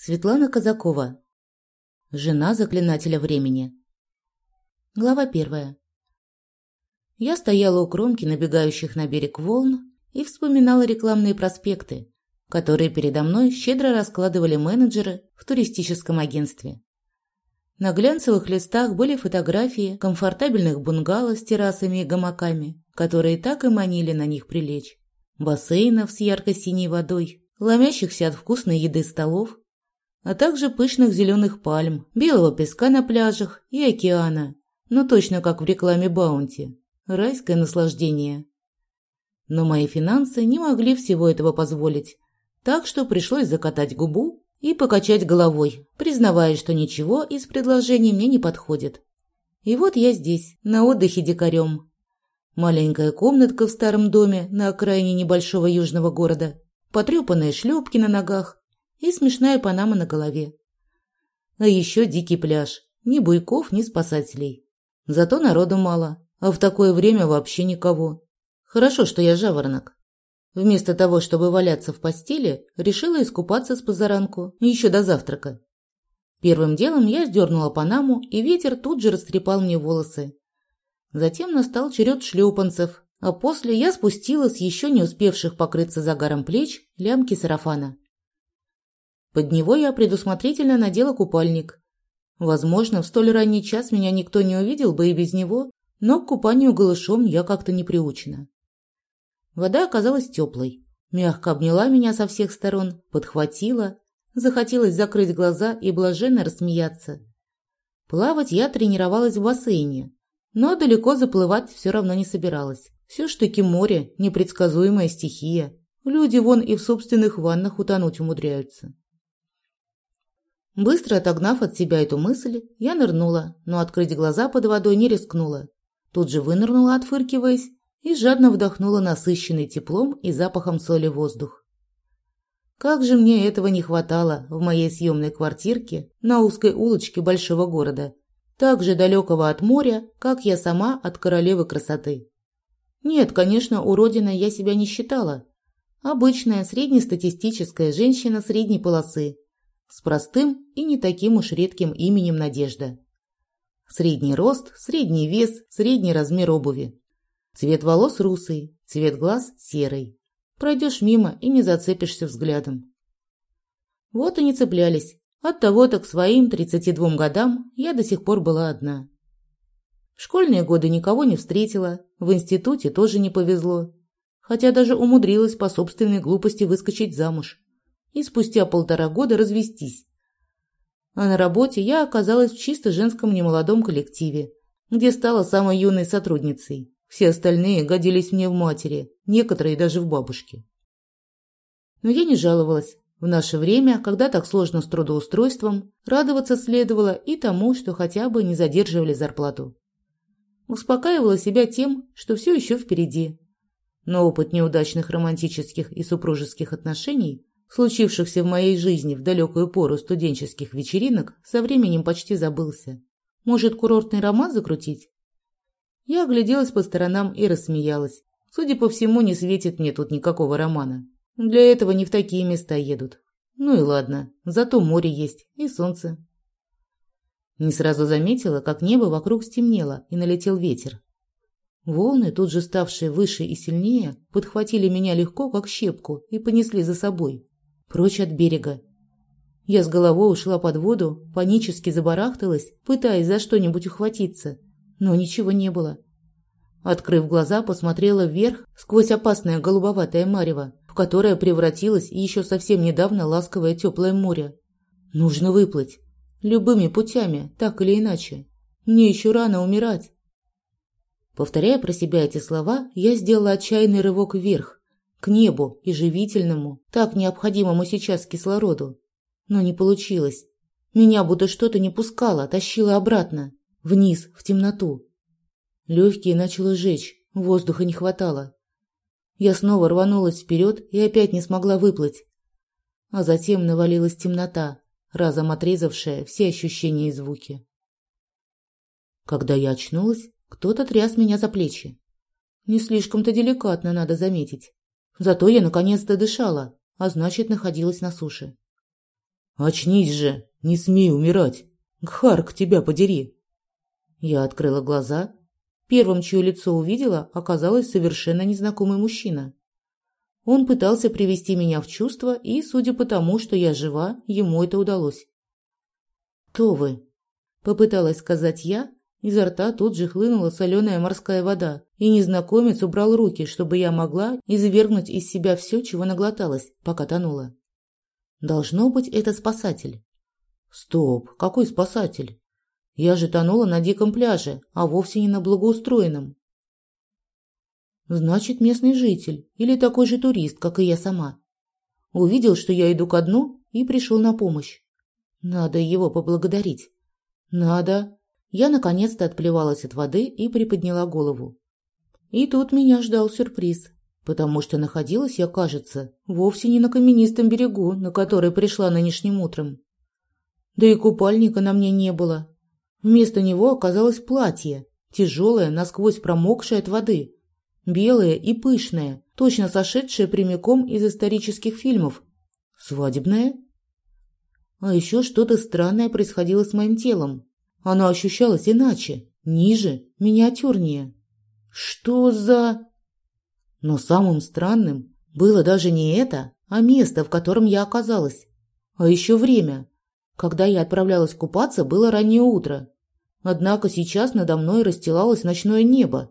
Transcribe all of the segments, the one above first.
Светлана Казакова. Жена заклинателя времени. Глава первая. Я стояла у кромки набегающих на берег волн и вспоминала рекламные проспекты, которые передо мной щедро раскладывали менеджеры в туристическом агентстве. На глянцевых листах были фотографии комфортабельных бунгало с террасами и гамаками, которые так и манили на них прилечь, бассейнов с ярко-синей водой, ломящихся от вкусной еды столов а также пышных зеленых пальм, белого песка на пляжах и океана. Ну точно как в рекламе Баунти. Райское наслаждение. Но мои финансы не могли всего этого позволить, так что пришлось закатать губу и покачать головой, признавая, что ничего из предложений мне не подходит. И вот я здесь, на отдыхе дикарем. Маленькая комнатка в старом доме на окраине небольшого южного города, потрепанные шлепки на ногах, и смешная панама на голове. А еще дикий пляж. Ни буйков, ни спасателей. Зато народу мало, а в такое время вообще никого. Хорошо, что я жаворонок. Вместо того, чтобы валяться в постели, решила искупаться с позаранку, еще до завтрака. Первым делом я сдернула панаму, и ветер тут же растрепал мне волосы. Затем настал черед шлепанцев, а после я спустила с еще не успевших покрыться загаром плеч лямки сарафана. Под него я предусмотрительно надела купальник. Возможно, в столь ранний час меня никто не увидел бы и без него, но к купанию голышом я как-то не приучена. Вода оказалась теплой, мягко обняла меня со всех сторон, подхватила, захотелось закрыть глаза и блаженно рассмеяться. Плавать я тренировалась в бассейне, но далеко заплывать все равно не собиралась. Все ж таки море – непредсказуемая стихия. Люди вон и в собственных ваннах утонуть умудряются. Быстро отогнав от себя эту мысль, я нырнула, но открыть глаза под водой не рискнула. Тут же вынырнула, отфыркиваясь, и жадно вдохнула насыщенный теплом и запахом соли воздух. Как же мне этого не хватало в моей съемной квартирке на узкой улочке большого города, так же далекого от моря, как я сама от королевы красоты. Нет, конечно, уродиной я себя не считала. Обычная среднестатистическая женщина средней полосы, с простым и не таким уж редким именем Надежда. Средний рост, средний вес, средний размер обуви. Цвет волос русый, цвет глаз серый. Пройдешь мимо и не зацепишься взглядом. Вот и не цеплялись. Оттого-то к своим 32 годам я до сих пор была одна. В школьные годы никого не встретила, в институте тоже не повезло. Хотя даже умудрилась по собственной глупости выскочить замуж и спустя полтора года развестись. А на работе я оказалась в чисто женском немолодом коллективе, где стала самой юной сотрудницей. Все остальные годились мне в матери, некоторые даже в бабушке. Но я не жаловалась. В наше время, когда так сложно с трудоустройством, радоваться следовало и тому, что хотя бы не задерживали зарплату. Успокаивала себя тем, что все еще впереди. Но опыт неудачных романтических и супружеских отношений случившихся в моей жизни в далекую пору студенческих вечеринок, со временем почти забылся. Может, курортный роман закрутить? Я огляделась по сторонам и рассмеялась. Судя по всему, не светит мне тут никакого романа. Для этого не в такие места едут. Ну и ладно, зато море есть и солнце. Не сразу заметила, как небо вокруг стемнело и налетел ветер. Волны, тут же ставшие выше и сильнее, подхватили меня легко, как щепку, и понесли за собой прочь от берега. Я с головой ушла под воду, панически забарахталась, пытаясь за что-нибудь ухватиться, но ничего не было. Открыв глаза, посмотрела вверх сквозь опасное голубоватое марево, в которое превратилось еще совсем недавно ласковое теплое море. Нужно выплыть. Любыми путями, так или иначе. Мне еще рано умирать. Повторяя про себя эти слова, я сделала отчаянный рывок вверх, к небу и живительному, так необходимому сейчас кислороду. Но не получилось. Меня будто что-то не пускало, тащило обратно, вниз, в темноту. Легкие начало жечь, воздуха не хватало. Я снова рванулась вперед и опять не смогла выплыть. А затем навалилась темнота, разом отрезавшая все ощущения и звуки. Когда я очнулась, кто-то тряс меня за плечи. Не слишком-то деликатно, надо заметить. Зато я наконец-то дышала, а значит, находилась на суше. «Очнись же! Не смей умирать! Гхарк, тебя подери!» Я открыла глаза. Первым, чье лицо увидела, оказалось совершенно незнакомый мужчина. Он пытался привести меня в чувство, и, судя по тому, что я жива, ему это удалось. «Кто вы?» – попыталась сказать я, Изо рта тут же хлынула соленая морская вода, и незнакомец убрал руки, чтобы я могла извергнуть из себя все, чего наглоталась, пока тонула. Должно быть, это спасатель. Стоп, какой спасатель? Я же тонула на диком пляже, а вовсе не на благоустроенном. Значит, местный житель или такой же турист, как и я сама. Увидел, что я иду ко дну и пришел на помощь. Надо его поблагодарить. Надо. Я наконец-то отплевалась от воды и приподняла голову. И тут меня ждал сюрприз, потому что находилась я, кажется, вовсе не на каменистом берегу, на который пришла нынешним утром. Да и купальника на мне не было. Вместо него оказалось платье, тяжелое, насквозь промокшее от воды, белое и пышное, точно сошедшее прямиком из исторических фильмов. Свадебное? А еще что-то странное происходило с моим телом. Оно ощущалось иначе, ниже, миниатюрнее. Что за... Но самым странным было даже не это, а место, в котором я оказалась. А еще время. Когда я отправлялась купаться, было раннее утро. Однако сейчас надо мной расстилалось ночное небо.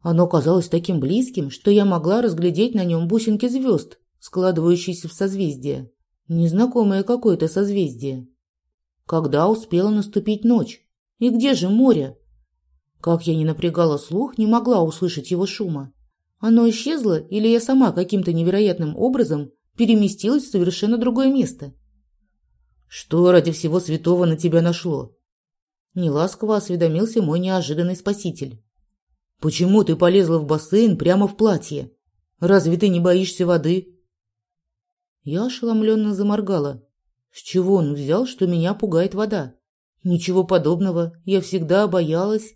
Оно казалось таким близким, что я могла разглядеть на нем бусинки звезд, складывающиеся в созвездие. Незнакомое какое-то созвездие. Когда успела наступить ночь? И где же море? Как я не напрягала слух, не могла услышать его шума. Оно исчезло, или я сама каким-то невероятным образом переместилась в совершенно другое место? Что ради всего святого на тебя нашло? Неласково осведомился мой неожиданный спаситель. Почему ты полезла в бассейн прямо в платье? Разве ты не боишься воды? Я ошеломленно заморгала. С чего он взял, что меня пугает вода? Ничего подобного, я всегда боялась.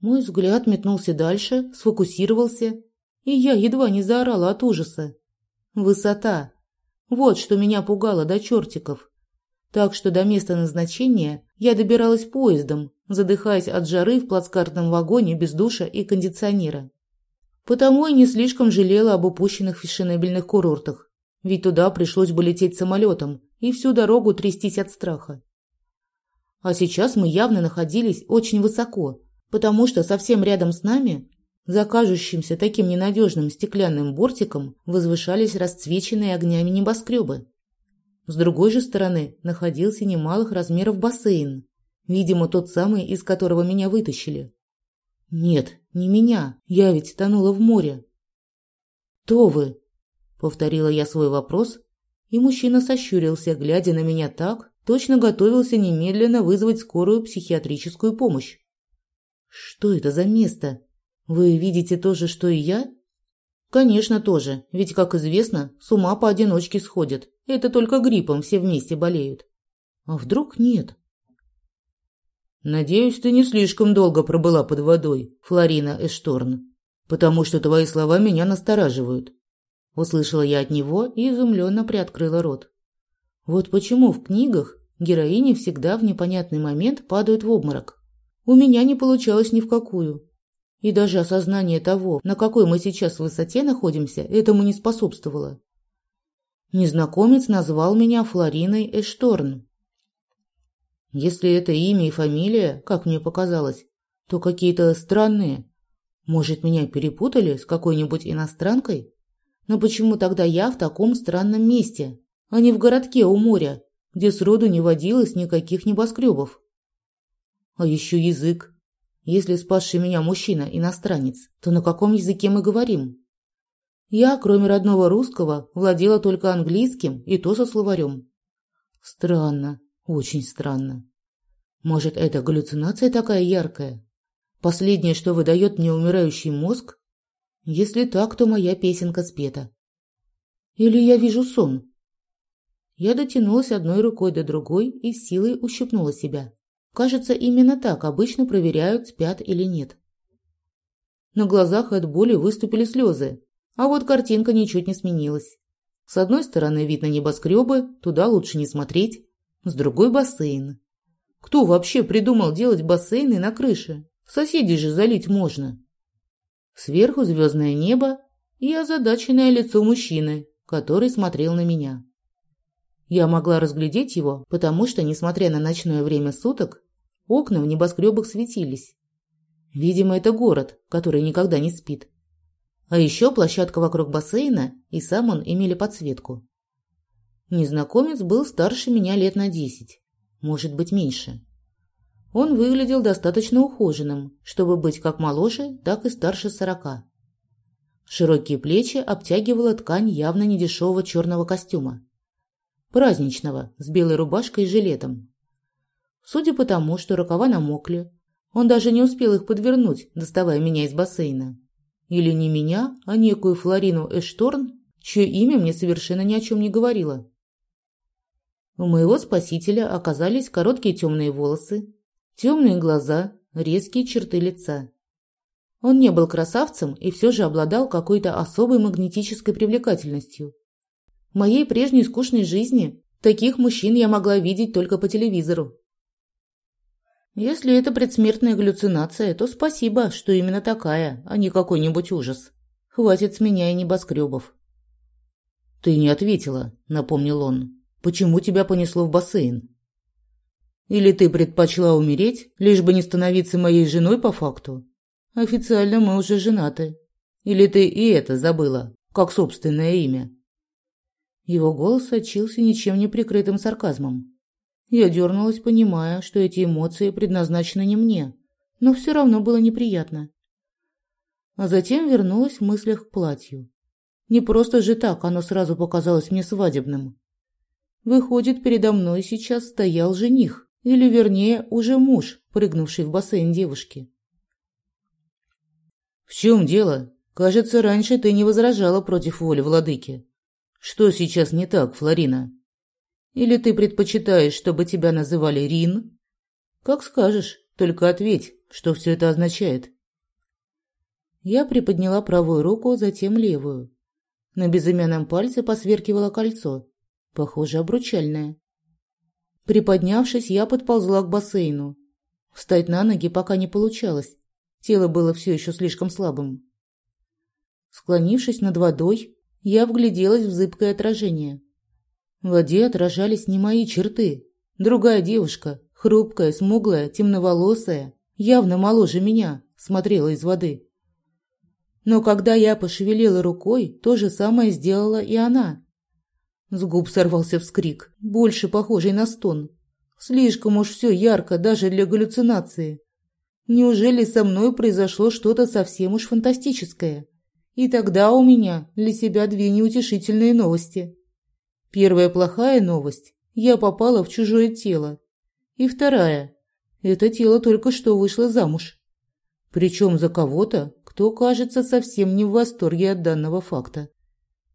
Мой взгляд метнулся дальше, сфокусировался, и я едва не заорала от ужаса. Высота. Вот что меня пугало до чертиков. Так что до места назначения я добиралась поездом, задыхаясь от жары в плацкартном вагоне без душа и кондиционера. Потому и не слишком жалела об упущенных фешенебельных курортах ведь туда пришлось бы лететь самолетом и всю дорогу трястись от страха. А сейчас мы явно находились очень высоко, потому что совсем рядом с нами, за кажущимся таким ненадежным стеклянным бортиком, возвышались расцвеченные огнями небоскребы. С другой же стороны находился немалых размеров бассейн, видимо, тот самый, из которого меня вытащили. Нет, не меня, я ведь тонула в море. «Кто вы?» Повторила я свой вопрос, и мужчина сощурился, глядя на меня так, точно готовился немедленно вызвать скорую психиатрическую помощь. Что это за место? Вы видите то же, что и я? Конечно, тоже, ведь, как известно, с ума поодиночке сходят. Это только гриппом все вместе болеют. А вдруг нет? Надеюсь, ты не слишком долго пробыла под водой, Флорина Эшторн, потому что твои слова меня настораживают. Услышала я от него и изумленно приоткрыла рот. Вот почему в книгах героини всегда в непонятный момент падают в обморок. У меня не получалось ни в какую. И даже осознание того, на какой мы сейчас высоте находимся, этому не способствовало. Незнакомец назвал меня Флориной Эшторн. Если это имя и фамилия, как мне показалось, то какие-то странные. Может, меня перепутали с какой-нибудь иностранкой? Но почему тогда я в таком странном месте, а не в городке у моря, где сроду не водилось никаких небоскребов? А еще язык. Если спасший меня мужчина иностранец, то на каком языке мы говорим? Я, кроме родного русского, владела только английским, и то со словарем. Странно, очень странно. Может, это галлюцинация такая яркая? Последнее, что выдает мне умирающий мозг, если так, то моя песенка спета. Или я вижу сон? Я дотянулась одной рукой до другой и силой ущипнула себя. Кажется, именно так обычно проверяют, спят или нет. На глазах от боли выступили слезы, а вот картинка ничуть не сменилась. С одной стороны видно небоскребы, туда лучше не смотреть. С другой бассейн. Кто вообще придумал делать бассейны на крыше? Соседей же залить можно. Сверху звездное небо и озадаченное лицо мужчины, который смотрел на меня. Я могла разглядеть его, потому что, несмотря на ночное время суток, окна в небоскребах светились. Видимо, это город, который никогда не спит. А еще площадка вокруг бассейна и сам он имели подсветку. Незнакомец был старше меня лет на десять, может быть, меньше. Он выглядел достаточно ухоженным, чтобы быть как моложе, так и старше сорока. Широкие плечи обтягивала ткань явно недешевого черного костюма. Праздничного, с белой рубашкой и жилетом. Судя по тому, что рукава намокли, он даже не успел их подвернуть, доставая меня из бассейна. Или не меня, а некую Флорину Эшторн, чье имя мне совершенно ни о чем не говорило. У моего спасителя оказались короткие темные волосы, темные глаза, резкие черты лица. Он не был красавцем и все же обладал какой-то особой магнетической привлекательностью. В моей прежней скучной жизни таких мужчин я могла видеть только по телевизору. Если это предсмертная галлюцинация, то спасибо, что именно такая, а не какой-нибудь ужас. Хватит с меня и небоскребов. «Ты не ответила», — напомнил он. «Почему тебя понесло в бассейн?» «Или ты предпочла умереть, лишь бы не становиться моей женой по факту?» Официально мы уже женаты. Или ты и это забыла, как собственное имя?» Его голос сочился ничем не прикрытым сарказмом. Я дернулась, понимая, что эти эмоции предназначены не мне, но все равно было неприятно. А затем вернулась в мыслях к платью. Не просто же так оно сразу показалось мне свадебным. Выходит, передо мной сейчас стоял жених, или вернее, уже муж, прыгнувший в бассейн девушки. «В чем дело? Кажется, раньше ты не возражала против воли владыки. Что сейчас не так, Флорина? Или ты предпочитаешь, чтобы тебя называли Рин? Как скажешь, только ответь, что все это означает». Я приподняла правую руку, затем левую. На безымянном пальце посверкивало кольцо, похоже, обручальное. Приподнявшись, я подползла к бассейну. Встать на ноги пока не получалось. Тело было все еще слишком слабым. Склонившись над водой, я вгляделась в зыбкое отражение. В воде отражались не мои черты. Другая девушка, хрупкая, смуглая, темноволосая, явно моложе меня, смотрела из воды. Но когда я пошевелила рукой, то же самое сделала и она. С губ сорвался вскрик, больше похожий на стон. Слишком уж все ярко даже для галлюцинации. Неужели со мной произошло что-то совсем уж фантастическое? И тогда у меня для себя две неутешительные новости. Первая плохая новость – я попала в чужое тело. И вторая – это тело только что вышло замуж. Причем за кого-то, кто, кажется, совсем не в восторге от данного факта.